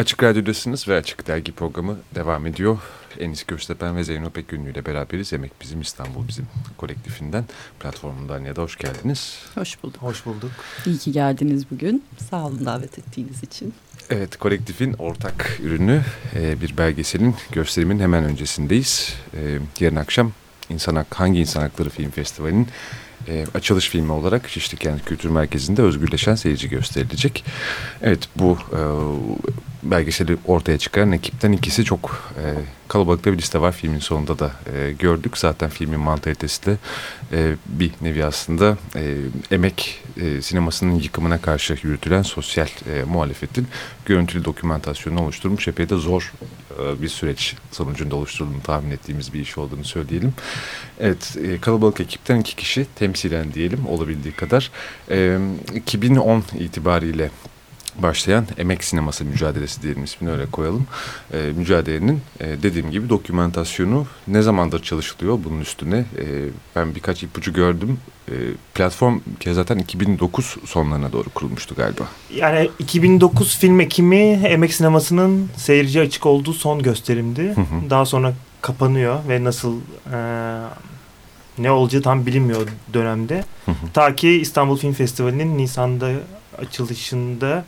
Açık Radyo'dasınız ve Açık Dergi programı devam ediyor. Enis Köstepen ve Zeyno Pekgünlü ile beraberiz. Emek Bizim İstanbul Bizim kolektifinden, platformundan ya da hoş geldiniz. Hoş bulduk. Hoş bulduk. İyi ki geldiniz bugün. Sağ olun davet ettiğiniz için. Evet, kolektifin ortak ürünü e, bir belgeselin gösterimin hemen öncesindeyiz. E, yarın akşam İnsan Hak, Hangi İnsan Hakları Film Festivali'nin e, açılış filmi olarak Şişli Kent Kültür Merkezi'nde özgürleşen seyirci gösterilecek. Evet bu e, belgeseli ortaya çıkaran ekipten ikisi çok e, kalabalıkta bir liste var. Filmin sonunda da e, gördük. Zaten filmin mantalitesi de e, bir nevi aslında e, emek e, sinemasının yıkımına karşı yürütülen sosyal e, muhalefetin görüntülü dokümantasyonunu oluşturmuş. Epey de zor e, bir süreç sonucunda oluşturulduğunu tahmin ettiğimiz bir iş olduğunu söyleyelim. Evet e, kalabalık ekipten iki kişi temsilen diyelim olabildiği kadar. E, 2010 itibariyle başlayan emek sineması mücadelesi diyelim ismini öyle koyalım. E, mücadelenin e, dediğim gibi dokümantasyonu ne zamandır çalışılıyor bunun üstüne. E, ben birkaç ipucu gördüm. E, platform zaten 2009 sonlarına doğru kurulmuştu galiba. Yani 2009 film ekimi emek sinemasının seyirci açık olduğu son gösterimdi. Hı hı. Daha sonra kapanıyor ve nasıl e, ne olacağı tam bilinmiyor dönemde. Hı hı. Ta ki İstanbul Film Festivali'nin Nisan'da açılışında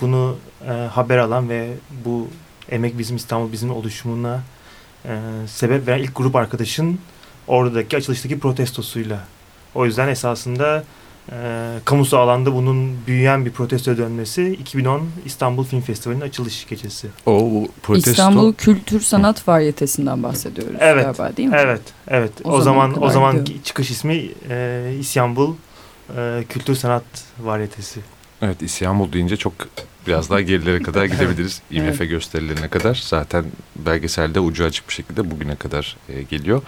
bunu e, haber alan ve bu Emek Bizim İstanbul Bizim oluşumuna e, sebep veren ilk grup arkadaşın oradaki açılıştaki protestosuyla. O yüzden esasında e, kamusal alanda bunun büyüyen bir protesto dönmesi 2010 İstanbul Film Festivali'nin açılış gecesi. O protesto İstanbul Kültür Sanat Varyetesi'nden bahsediyoruz evet, galiba değil mi? Evet, evet. O, o zaman, zaman o zaman çıkış ismi e, İstanbul e, Kültür Sanat Varyetesi. Evet İstanbul deyince çok biraz daha gerilere kadar gidebiliriz. IMF evet. gösterilerine kadar. Zaten belgeselde ucu açık bir şekilde bugüne kadar e, geliyor.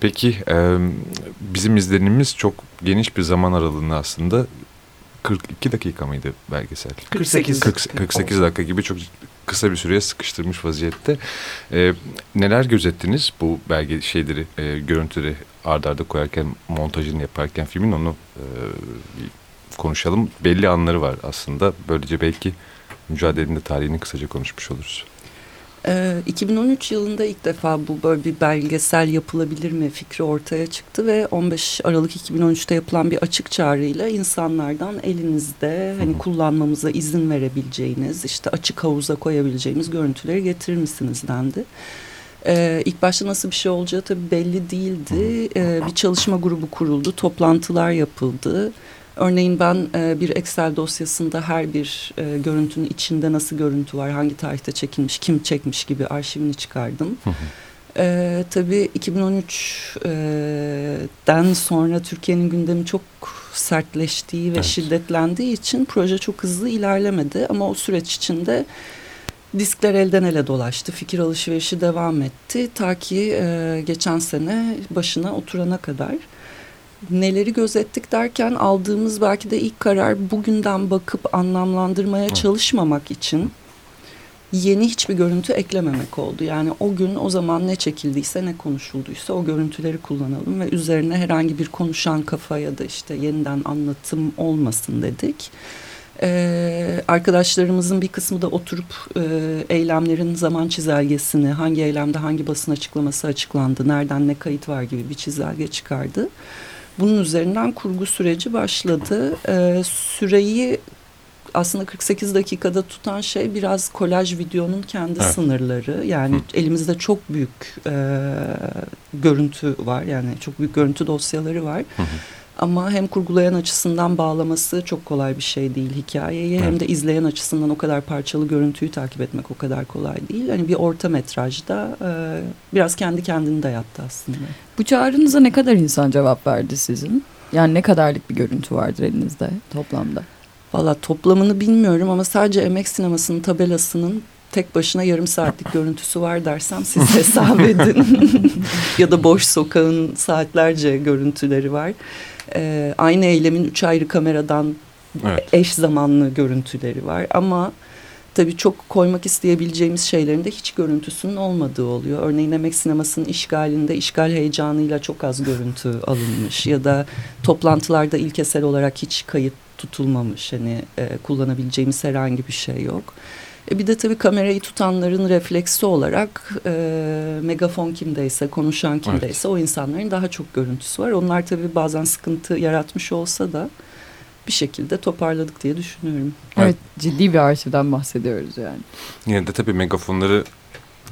Peki e, bizim izlenimimiz çok geniş bir zaman aralığında aslında 42 dakika mıydı belgesel? 48. 40, 48 dakika gibi çok kısa bir süreye sıkıştırmış vaziyette. E, neler gözettiniz bu belge şeyleri, e, görüntüleri ardarda arda koyarken, montajını yaparken filmin onu e, konuşalım. Belli anları var aslında. Böylece belki mücadelenin de tarihini kısaca konuşmuş oluruz. 2013 ee, yılında ilk defa bu böyle bir belgesel yapılabilir mi fikri ortaya çıktı ve 15 Aralık 2013'te yapılan bir açık çağrıyla insanlardan elinizde hani kullanmamıza izin verebileceğiniz işte açık havuza koyabileceğimiz görüntüleri getirir misiniz dendi. Ee, ilk başta nasıl bir şey olacağı tabii belli değildi. Ee, bir çalışma grubu kuruldu, toplantılar yapıldı. Örneğin ben e, bir Excel dosyasında her bir e, görüntünün içinde nasıl görüntü var, hangi tarihte çekilmiş, kim çekmiş gibi arşivini çıkardım. E, tabii 2013'den e, sonra Türkiye'nin gündemi çok sertleştiği ve evet. şiddetlendiği için proje çok hızlı ilerlemedi. Ama o süreç içinde diskler elden ele dolaştı, fikir alışverişi devam etti. Ta ki e, geçen sene başına oturana kadar neleri gözettik derken aldığımız belki de ilk karar bugünden bakıp anlamlandırmaya Hı. çalışmamak için yeni hiçbir görüntü eklememek oldu. Yani o gün o zaman ne çekildiyse ne konuşulduysa o görüntüleri kullanalım ve üzerine herhangi bir konuşan kafa ya da işte yeniden anlatım olmasın dedik. Ee, arkadaşlarımızın bir kısmı da oturup e, eylemlerin zaman çizelgesini, hangi eylemde hangi basın açıklaması açıklandı, nereden ne kayıt var gibi bir çizelge çıkardı. Bunun üzerinden kurgu süreci başladı. Ee, süreyi aslında 48 dakikada tutan şey biraz kolaj videonun kendi evet. sınırları. Yani Hı. elimizde çok büyük e, görüntü var. Yani çok büyük görüntü dosyaları var. Hı. Ama hem kurgulayan açısından bağlaması çok kolay bir şey değil hikayeyi. Evet. Hem de izleyen açısından o kadar parçalı görüntüyü takip etmek o kadar kolay değil. Hani bir orta metrajda e, biraz kendi kendini de yaptı aslında. Bu çağrınıza ne kadar insan cevap verdi sizin? Yani ne kadarlık bir görüntü vardır elinizde toplamda? Valla toplamını bilmiyorum ama sadece emek sinemasının tabelasının tek başına yarım saatlik görüntüsü var dersem siz hesap edin. ya da boş sokağın saatlerce görüntüleri var e, aynı eylemin üç ayrı kameradan evet. eş zamanlı görüntüleri var. Ama tabii çok koymak isteyebileceğimiz şeylerin de hiç görüntüsünün olmadığı oluyor. Örneğin emek sinemasının işgalinde işgal heyecanıyla çok az görüntü alınmış ya da toplantılarda ilkesel olarak hiç kayıt tutulmamış. Hani e, kullanabileceğimiz herhangi bir şey yok. E bir de tabii kamerayı tutanların refleksi olarak e, megafon kimdeyse, konuşan kimdeyse evet. o insanların daha çok görüntüsü var. Onlar tabii bazen sıkıntı yaratmış olsa da bir şekilde toparladık diye düşünüyorum. Evet, evet ciddi bir arşivden bahsediyoruz yani. Yine de tabii megafonları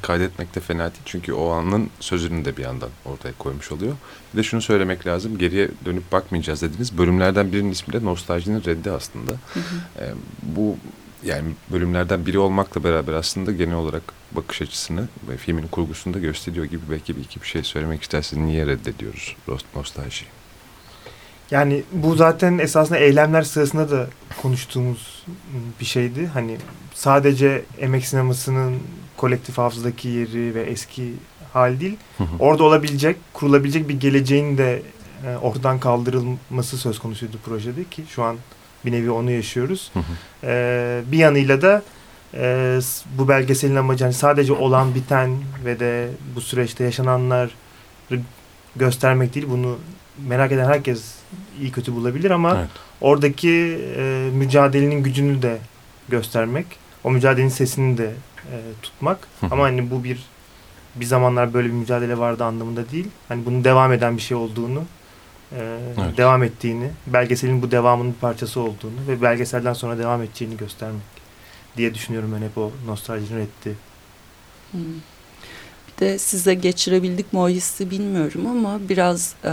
kaydetmek de fena değil. Çünkü o anın sözünü de bir yandan ortaya koymuş oluyor. Bir de şunu söylemek lazım. Geriye dönüp bakmayacağız dediniz. Bölümlerden birinin ismi de nostaljinin reddi aslında. Hı hı. E, bu yani bölümlerden biri olmakla beraber aslında genel olarak bakış açısını ve filmin kurgusunu da gösteriyor gibi belki bir iki bir şey söylemek isterseniz niye reddediyoruz nostaljiyi? Yani bu zaten esasında eylemler sırasında da konuştuğumuz bir şeydi. Hani sadece emek sinemasının kolektif hafızadaki yeri ve eski hal değil. Orada olabilecek, kurulabilecek bir geleceğin de e, ortadan kaldırılması söz konusuydu projede ki şu an bir nevi onu yaşıyoruz. E, bir yanıyla da e, bu belgeselin amacı hani sadece olan biten ve de bu süreçte yaşananlar göstermek değil. Bunu merak eden herkes iyi kötü bulabilir ama evet. oradaki e, mücadelenin gücünü de göstermek. O mücadelenin sesini de e, tutmak. Ama hani bu bir bir zamanlar böyle bir mücadele vardı anlamında değil. Hani bunun devam eden bir şey olduğunu, e, evet. devam ettiğini, belgeselin bu devamının bir parçası olduğunu ve belgeselden sonra devam edeceğini göstermek diye düşünüyorum ben hep o nostaljinin etti. Hmm. Bir de size geçirebildik mi o hissi bilmiyorum ama biraz e,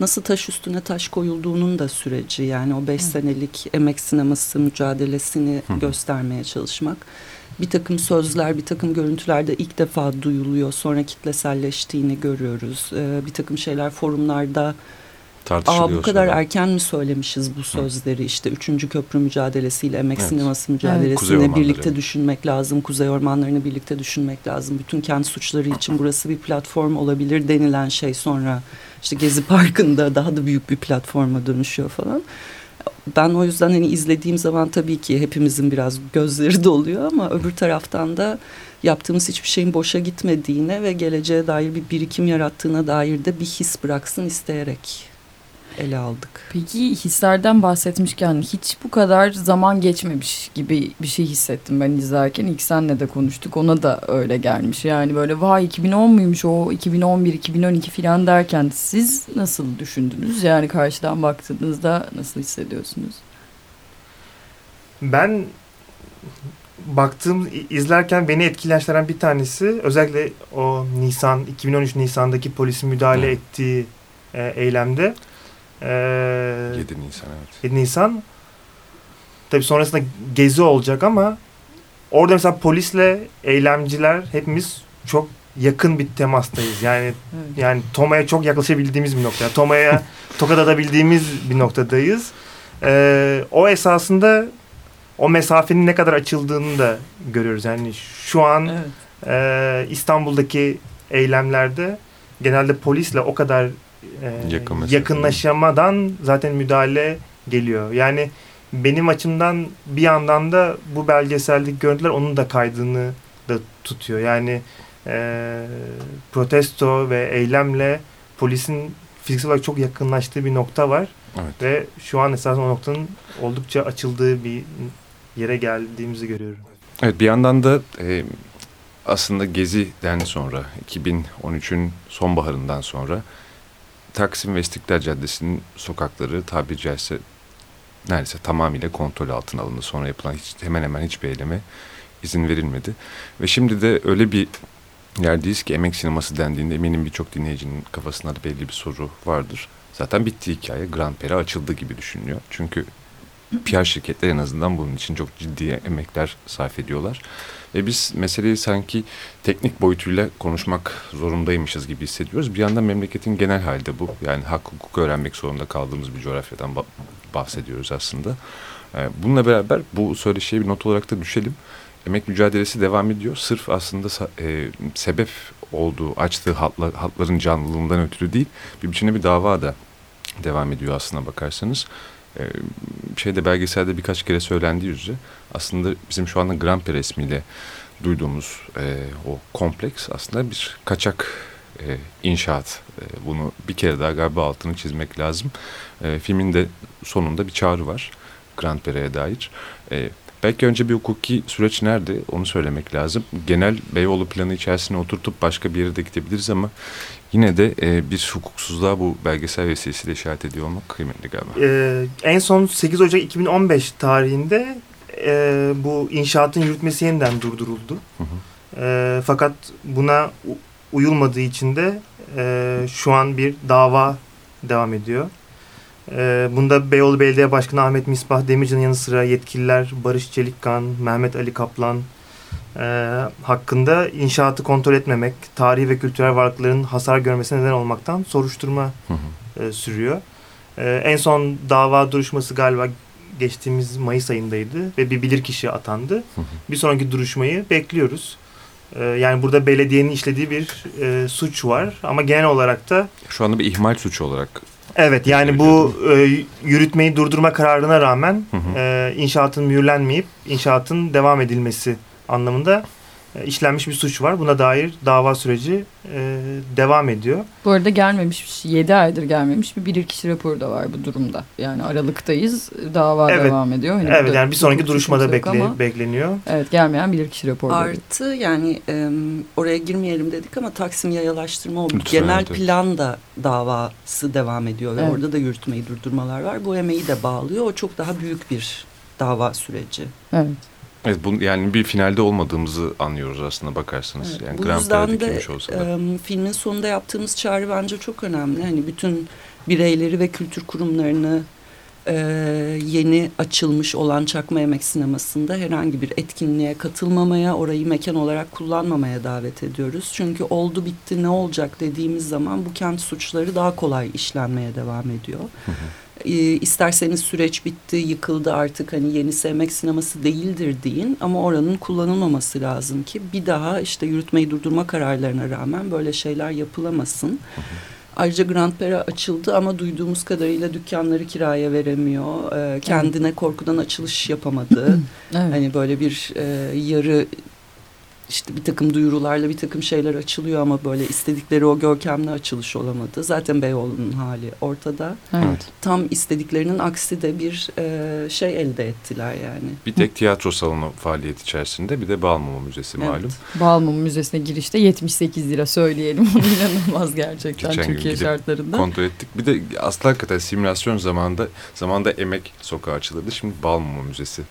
nasıl taş üstüne taş koyulduğunun da süreci yani o beş Hı. senelik emek sineması mücadelesini Hı. göstermeye çalışmak bir takım sözler, bir takım görüntülerde ilk defa duyuluyor. Sonra kitleselleştiğini görüyoruz. Ee, bir takım şeyler forumlarda Aa, bu kadar sonra. erken mi söylemişiz bu sözleri? Hı. İşte üçüncü köprü mücadelesiyle, emek evet. sineması mücadelesini evet. birlikte düşünmek lazım. Kuzey ormanlarını birlikte düşünmek lazım. Bütün kent suçları için burası bir platform olabilir denilen şey sonra işte Gezi Parkı'nda daha da büyük bir platforma dönüşüyor falan ben o yüzden hani izlediğim zaman tabii ki hepimizin biraz gözleri doluyor ama öbür taraftan da yaptığımız hiçbir şeyin boşa gitmediğine ve geleceğe dair bir birikim yarattığına dair de bir his bıraksın isteyerek ele aldık. Peki hislerden bahsetmişken hiç bu kadar zaman geçmemiş gibi bir şey hissettim ben izlerken. İlk senle de konuştuk ona da öyle gelmiş. Yani böyle vay 2010 muymuş o 2011 2012 falan derken siz nasıl düşündünüz? Yani karşıdan baktığınızda nasıl hissediyorsunuz? Ben baktığım izlerken beni etkileyen bir tanesi özellikle o Nisan 2013 Nisan'daki polisin müdahale ettiği e, eylemde ee, 7 Nisan evet. 7 Nisan. Tabii sonrasında gezi olacak ama orada mesela polisle eylemciler hepimiz çok yakın bir temastayız. Yani evet. yani Toma'ya çok yaklaşabildiğimiz bir nokta. Toma'ya tokat atabildiğimiz bir noktadayız. Ee, o esasında o mesafenin ne kadar açıldığını da görüyoruz. Yani şu an evet. e, İstanbul'daki eylemlerde genelde polisle o kadar e, yakınlaşamadan zaten müdahale geliyor. Yani benim açımdan bir yandan da bu belgeseldeki görüntüler onun da kaydını da tutuyor. Yani e, protesto ve eylemle polisin fiziksel olarak çok yakınlaştığı bir nokta var. Evet. Ve şu an esasında o noktanın oldukça açıldığı bir yere geldiğimizi görüyorum. Evet bir yandan da e, aslında Gezi'den sonra 2013'ün sonbaharından sonra Taksim ve İstiklal Caddesi'nin sokakları tabiri caizse neredeyse tamamıyla kontrol altına alındı. Sonra yapılan hiç, hemen hemen hiçbir eyleme izin verilmedi. Ve şimdi de öyle bir yerdeyiz ki emek sineması dendiğinde eminim birçok dinleyicinin kafasında da belli bir soru vardır. Zaten bitti hikaye. Grand Prix açıldı gibi düşünüyor. Çünkü PR şirketler en azından bunun için çok ciddi emekler sarf ediyorlar. Ve biz meseleyi sanki teknik boyutuyla konuşmak zorundaymışız gibi hissediyoruz. Bir yandan memleketin genel halde bu. Yani hak hukuk öğrenmek zorunda kaldığımız bir coğrafyadan bahsediyoruz aslında. Ee, bununla beraber bu söyleşiye bir not olarak da düşelim. Emek mücadelesi devam ediyor. Sırf aslında e, sebep olduğu, açtığı hatlar, hatların canlılığından ötürü değil. Bir biçimde bir dava da devam ediyor aslına bakarsanız e, şeyde belgeselde birkaç kere söylendiği üzere aslında bizim şu anda Grand Prix resmiyle duyduğumuz e, o kompleks aslında bir kaçak e, inşaat. E, bunu bir kere daha galiba altını çizmek lazım. E, filmin de sonunda bir çağrı var Grand Prix'e dair. E, Belki önce bir hukuki süreç nerede onu söylemek lazım. Genel Beyoğlu planı içerisine oturtup başka bir yere de gidebiliriz ama yine de e, bir hukuksuzluğa bu belgesel vesilesiyle işaret ediyor olmak kıymetli galiba. Ee, en son 8 Ocak 2015 tarihinde e, bu inşaatın yürütmesi yeniden durduruldu. Hı hı. E, fakat buna uyulmadığı için de e, şu an bir dava devam ediyor. E, bunda Beyoğlu Belediye Başkanı Ahmet Misbah Demircan'ın yanı sıra yetkililer Barış Çelikkan, Mehmet Ali Kaplan e, hakkında inşaatı kontrol etmemek, tarihi ve kültürel varlıkların hasar görmesine neden olmaktan soruşturma Hı hı. e, sürüyor. E, en son dava duruşması galiba geçtiğimiz Mayıs ayındaydı ve bir bilirkişi atandı. Hı hı. Bir sonraki duruşmayı bekliyoruz. Yani burada belediyenin işlediği bir e, suç var ama genel olarak da Şu anda bir ihmal suçu olarak. Evet yani bu e, yürütmeyi durdurma kararına rağmen Hı hı. e, inşaatın mühürlenmeyip inşaatın devam edilmesi anlamında işlenmiş bir suç var. Buna dair dava süreci e, devam ediyor. Bu arada gelmemiş, 7 aydır gelmemiş bir bilirkişi raporu da var bu durumda. Yani Aralık'tayız, dava Evet. devam ediyor. Hani Evet yani bir sonraki duruşmada bekle, ama- bekleniyor. Evet gelmeyen bilirkişi raporu. Artı yani e, oraya girmeyelim dedik ama Taksim yayalaştırma o Lütfen, genel evet. plan da davası devam ediyor ve Evet. orada da yürütmeyi durdurmalar var. Bu emeği de bağlıyor. O çok daha büyük bir dava süreci. Evet. Evet, bu, yani bir finalde olmadığımızı anlıyoruz aslında bakarsanız. Evet, Yani bu Grand yüzden de kimmiş olsa da. e, filmin sonunda yaptığımız çağrı bence çok önemli. Hani bütün bireyleri ve kültür kurumlarını e, yeni açılmış olan Çakma Yemek Sineması'nda herhangi bir etkinliğe katılmamaya, orayı mekan olarak kullanmamaya davet ediyoruz. Çünkü oldu bitti ne olacak dediğimiz zaman bu kent suçları daha kolay işlenmeye devam ediyor. Hı hı. E, isterseniz süreç bitti, yıkıldı artık hani yeni sevmek sineması değildir deyin ama oranın kullanılmaması lazım ki bir daha işte yürütmeyi durdurma kararlarına rağmen böyle şeyler yapılamasın. Ayrıca Grand Pera açıldı ama duyduğumuz kadarıyla dükkanları kiraya veremiyor. E, kendine korkudan açılış yapamadı. Evet. Hani böyle bir e, yarı işte bir takım duyurularla bir takım şeyler açılıyor ama böyle istedikleri o görkemli açılış olamadı. Zaten Beyoğlu'nun hali ortada. evet. Tam istediklerinin aksi de bir e, şey elde ettiler yani. Bir tek tiyatro salonu faaliyet içerisinde bir de Balmumu Müzesi Evet. malum. Balmum Müzesi'ne girişte 78 lira söyleyelim. İnanılmaz gerçekten Geçen Türkiye şartlarında. Kontrol ettik. Bir de aslında hakikaten simülasyon zamanında zamanda Emek Sokağı açılırdı. Şimdi Balmumu Müzesi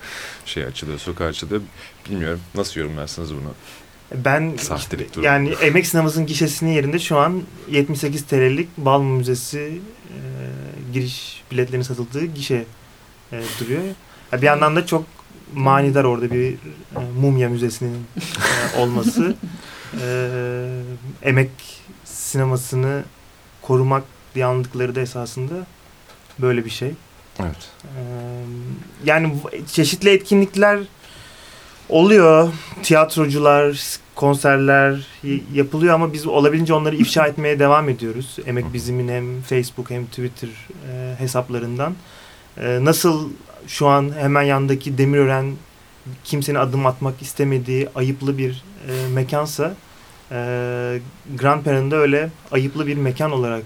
şey açılıyor, sokağı açılıyor. Bilmiyorum nasıl yorumlarsınız bunu? Ben işte, yani Emek Sineması'nın gişesinin yerinde şu an 78 TL'lik Balmum Müzesi e, giriş biletlerinin satıldığı gişe e, duruyor. Bir yandan da çok manidar orada bir e, mumya müzesinin e, olması. E, emek sinemasını korumak diye anladıkları da esasında böyle bir şey. Evet. Ee, yani çeşitli etkinlikler oluyor. Tiyatrocular, konserler yapılıyor ama biz olabildiğince onları ifşa etmeye devam ediyoruz. Emek Bizim'in hem Facebook hem Twitter e, hesaplarından. E, nasıl şu an hemen yandaki Demirören kimsenin adım atmak istemediği ayıplı bir e, mekansa e, Grand Pera'nın da öyle ayıplı bir mekan olarak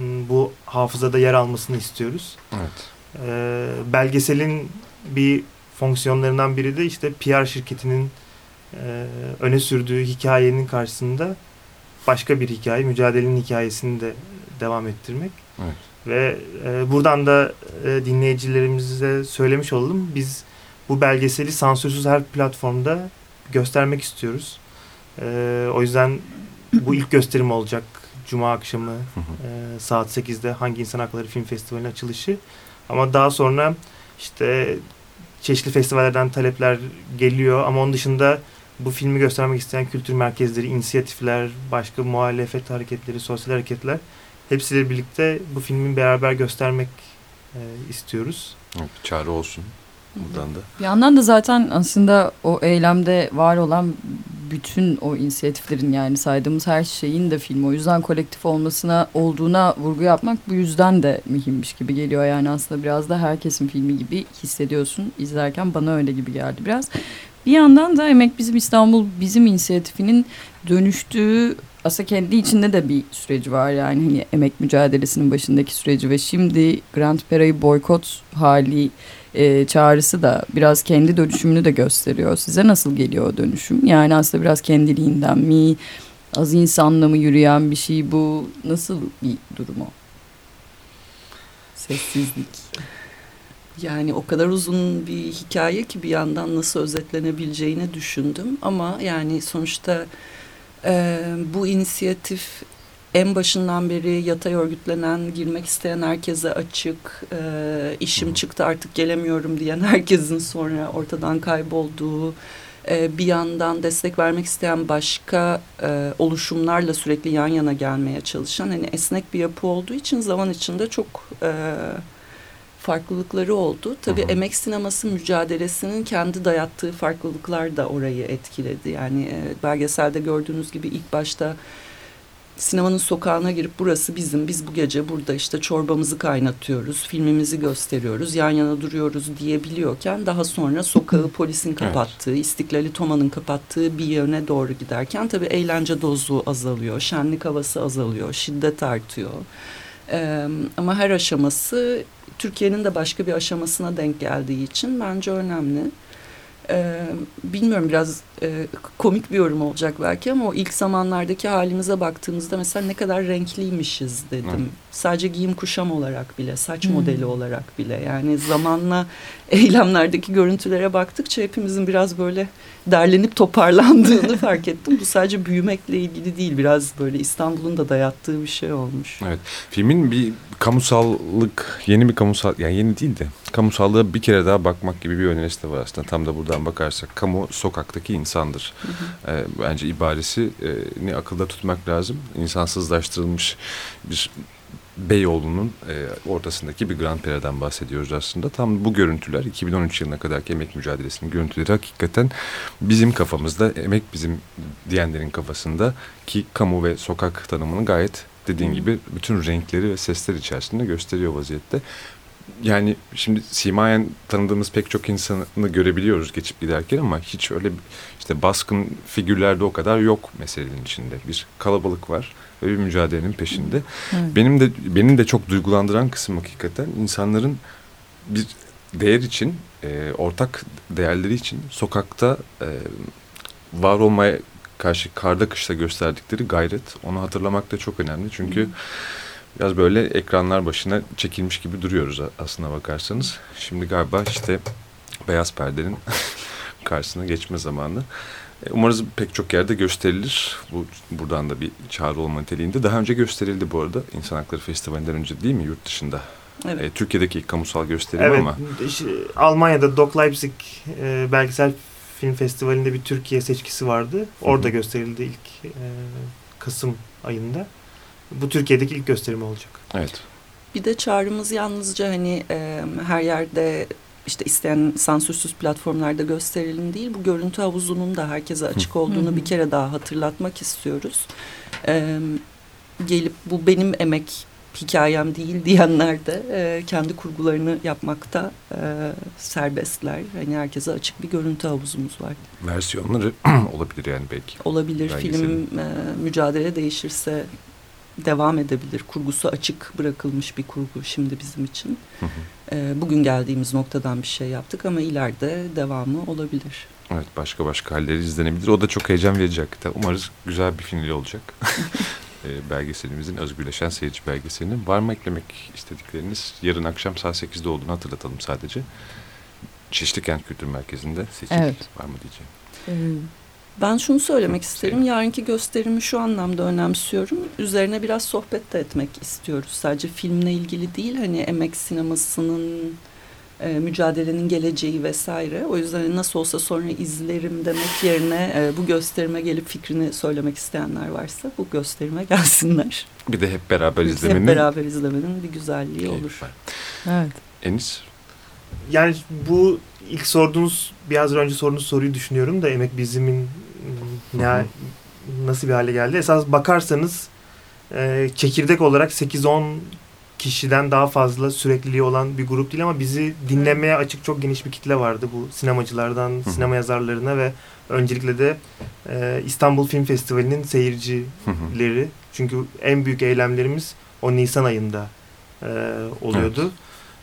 bu hafızada yer almasını istiyoruz. Evet. Ee, belgeselin bir fonksiyonlarından biri de işte PR şirketinin e, öne sürdüğü hikayenin karşısında başka bir hikaye, mücadelenin hikayesini de devam ettirmek. Evet. Ve e, buradan da e, dinleyicilerimize söylemiş olalım. Biz bu belgeseli sansürsüz her platformda göstermek istiyoruz. E, o yüzden bu ilk gösterim olacak. Cuma akşamı e, saat 8'de Hangi İnsan Hakları Film Festivali'nin açılışı. Ama daha sonra işte çeşitli festivallerden talepler geliyor ama onun dışında bu filmi göstermek isteyen kültür merkezleri, inisiyatifler, başka muhalefet hareketleri, sosyal hareketler hepsiyle birlikte bu filmi beraber göstermek e, istiyoruz. evet. Çağrı olsun buradan da. Bir yandan da zaten aslında o eylemde var olan bütün o inisiyatiflerin yani saydığımız her şeyin de film o yüzden kolektif olmasına olduğuna vurgu yapmak bu yüzden de mühimmiş gibi geliyor yani aslında biraz da herkesin filmi gibi hissediyorsun izlerken bana öyle gibi geldi biraz. Bir yandan da Emek Bizim İstanbul Bizim inisiyatifinin dönüştüğü aslında kendi içinde de bir süreci var yani hani emek mücadelesinin başındaki süreci ve şimdi Grand Pera'yı boykot hali e, çağrısı da biraz kendi dönüşümünü de gösteriyor. Size nasıl geliyor o dönüşüm? Yani aslında biraz kendiliğinden mi, az insanla mı yürüyen bir şey bu? Nasıl bir durum o? Sessizlik. Yani o kadar uzun bir hikaye ki bir yandan nasıl özetlenebileceğini düşündüm. Ama yani sonuçta e, bu inisiyatif en başından beri yatay örgütlenen, girmek isteyen herkese açık, e, işim çıktı artık gelemiyorum diyen herkesin sonra ortadan kaybolduğu, e, bir yandan destek vermek isteyen başka e, oluşumlarla sürekli yan yana gelmeye çalışan, hani esnek bir yapı olduğu için zaman içinde çok... E, farklılıkları oldu. Tabii hı hı. emek sineması mücadelesinin kendi dayattığı farklılıklar da orayı etkiledi. Yani e, belgeselde gördüğünüz gibi ilk başta sinemanın sokağına girip burası bizim, biz bu gece burada işte çorbamızı kaynatıyoruz, filmimizi gösteriyoruz, yan yana duruyoruz diyebiliyorken daha sonra sokağı polisin kapattığı, evet. istiklali Toma'nın kapattığı bir yöne doğru giderken tabii eğlence dozu azalıyor, şenlik havası azalıyor, şiddet artıyor. Ee, ama her aşaması Türkiye'nin de başka bir aşamasına denk geldiği için bence önemli. Ee, bilmiyorum biraz e, komik bir yorum olacak belki ama o ilk zamanlardaki halimize baktığımızda mesela ne kadar renkliymişiz dedim. Hı. Sadece giyim kuşam olarak bile, saç hmm. modeli olarak bile. Yani zamanla eylemlerdeki görüntülere baktıkça hepimizin biraz böyle derlenip toparlandığını fark ettim. Bu sadece büyümekle ilgili değil. Biraz böyle İstanbul'un da dayattığı bir şey olmuş. Evet. Filmin bir kamusallık, yeni bir kamusal, yani yeni değil de kamusallığa bir kere daha bakmak gibi bir önerisi de var aslında. Tam da buradan bakarsak. Kamu sokaktaki insandır. Hı hı. E, bence ibaresi ne akılda tutmak lazım. İnsansızlaştırılmış bir Beyoğlu'nun e, ortasındaki bir Grand Prix'den bahsediyoruz aslında. Tam bu görüntüler 2013 yılına kadarki emek mücadelesinin görüntüleri hakikaten bizim kafamızda, emek bizim diyenlerin kafasında ki kamu ve sokak tanımını gayet dediğin gibi bütün renkleri ve sesler içerisinde gösteriyor vaziyette. Yani şimdi simayen tanıdığımız pek çok insanı görebiliyoruz geçip giderken ama hiç öyle işte baskın figürlerde o kadar yok meselenin içinde. Bir kalabalık var ve bir mücadelenin peşinde. Evet. Benim de benim de çok duygulandıran kısım hakikaten insanların bir değer için, e, ortak değerleri için sokakta e, var olmaya karşı karda kışta gösterdikleri gayret. Onu hatırlamak da çok önemli. Çünkü hmm. Biraz böyle ekranlar başına çekilmiş gibi duruyoruz aslına bakarsanız. Şimdi galiba işte beyaz perdenin karşısına geçme zamanı. E, umarız pek çok yerde gösterilir. Bu buradan da bir çağrı olma niteliğinde. Daha önce gösterildi bu arada İnsan Hakları Festivali'nden önce değil mi yurt dışında? Evet. E, Türkiye'deki ilk kamusal gösterim evet, ama. Işte, Almanya'da Doc Leipzig e, belgesel film festivalinde bir Türkiye seçkisi vardı. Orada Hı -hı. gösterildi ilk e, Kasım ayında. Bu Türkiye'deki ilk gösterim olacak. Evet. Bir de çağrımız yalnızca hani e, her yerde işte isteyen sansürsüz platformlarda gösterelim değil. Bu görüntü havuzunun da herkese açık olduğunu bir kere daha hatırlatmak istiyoruz. Ee, gelip bu benim emek hikayem değil diyenler de e, kendi kurgularını yapmakta e, serbestler. Hani herkese açık bir görüntü havuzumuz var. Versiyonları olabilir yani belki. Olabilir. Film e, mücadele değişirse devam edebilir. Kurgusu açık bırakılmış bir kurgu şimdi bizim için. Hı hı. E, bugün geldiğimiz noktadan bir şey yaptık ama ileride devamı olabilir. Evet başka başka halleri izlenebilir. O da çok heyecan verici hakikaten. Umarız güzel bir final olacak. e, belgeselimizin özgürleşen seyirci belgeselinin. Var mı eklemek istedikleriniz? Yarın akşam saat 8'de olduğunu hatırlatalım sadece. Çeşitli Kent Kültür Merkezi'nde seçim evet. var mı diyeceğim. Evet. Ben şunu söylemek isterim. Yarınki gösterimi şu anlamda önemsiyorum. Üzerine biraz sohbet de etmek istiyoruz. Sadece filmle ilgili değil. Hani emek sinemasının e, mücadelenin geleceği vesaire. O yüzden hani nasıl olsa sonra izlerim demek yerine e, bu gösterime gelip fikrini söylemek isteyenler varsa bu gösterime gelsinler. Bir de hep beraber izlemenin. Hep beraber izlemenin bir güzelliği olur. Evet. Enis? Yani bu ilk sorduğunuz biraz önce sorduğunuz soruyu düşünüyorum da emek bizimin ne, nasıl bir hale geldi? Esas bakarsanız e, çekirdek olarak 8-10 kişiden daha fazla sürekliliği olan bir grup değil ama bizi dinlemeye açık çok geniş bir kitle vardı bu sinemacılardan, Hı. sinema yazarlarına ve öncelikle de e, İstanbul Film Festivali'nin seyircileri. Hı. Çünkü en büyük eylemlerimiz o Nisan ayında e, oluyordu.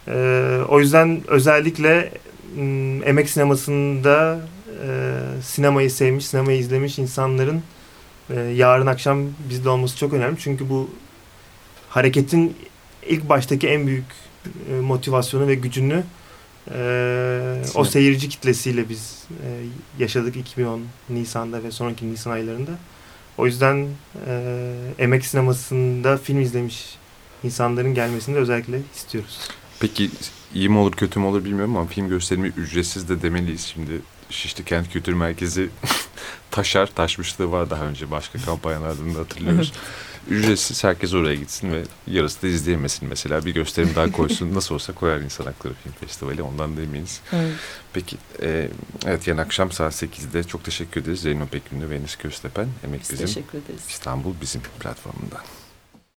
E, o yüzden özellikle m, emek sinemasında e, sinemayı sevmiş, sinemayı izlemiş insanların e, yarın akşam bizde olması çok önemli. Çünkü bu hareketin ilk baştaki en büyük e, motivasyonu ve gücünü e, o seyirci kitlesiyle biz e, yaşadık 2010 Nisan'da ve sonraki Nisan aylarında. O yüzden e, emek sinemasında film izlemiş insanların gelmesini de özellikle istiyoruz. Peki iyi mi olur kötü mü olur bilmiyorum ama film gösterimi ücretsiz de demeliyiz. Şimdi Şişli Kent Kültür Merkezi taşar, taşmışlığı var daha önce başka kampanyalardan da hatırlıyoruz. Ücretsiz herkes oraya gitsin ve yarısı da izleyemesin mesela. Bir gösterim daha koysun. Nasıl olsa koyar İnsan Hakları Film Festivali ondan da eminiz. Evet. Peki e, evet yarın akşam saat 8'de çok teşekkür ederiz. Zeyno Pekünlü ve Enis Köstepen. Emek Biz Bizim teşekkür ederiz. İstanbul Bizim platformundan.